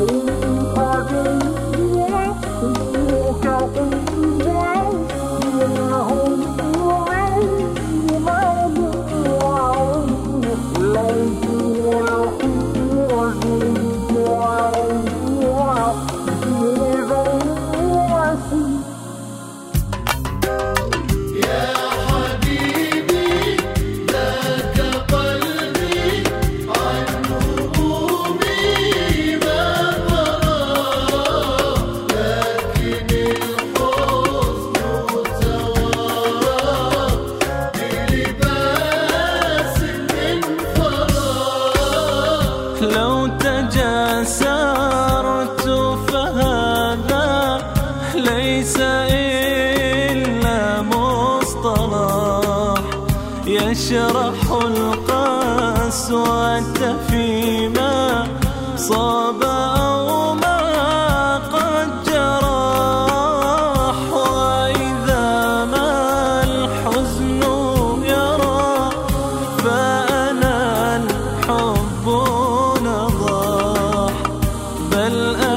Ooh, القسوة فيما صاب أو ما قد جرح وإذا ما الحزن يرى فأنا الحب نضاح بل أنا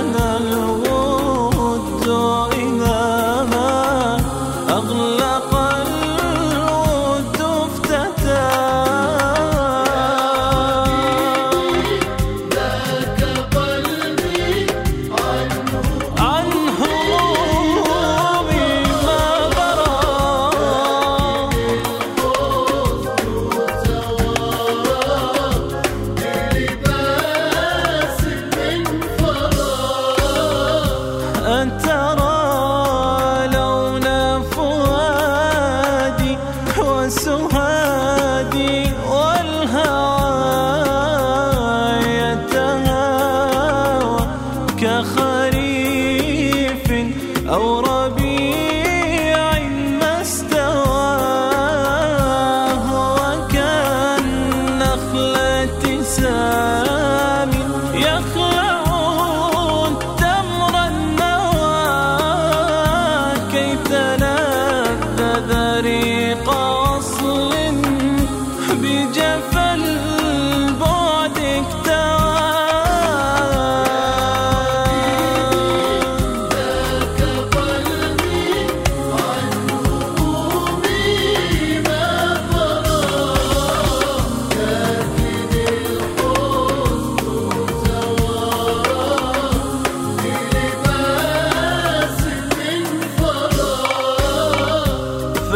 كخريف أو ربيع ما استواه وكالنخلة سام يخلع التمر النوى كي تلذذ ريق وصل بجفا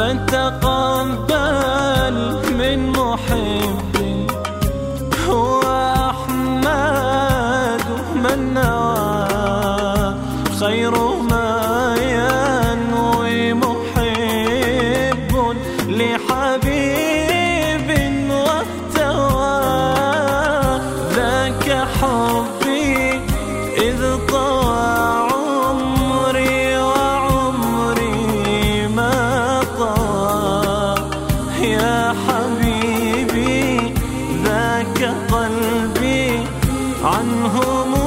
فتقبل من محب هو أحمد من نوى خير ما ينوي محب لحبيب ذاك قلبي عن همومي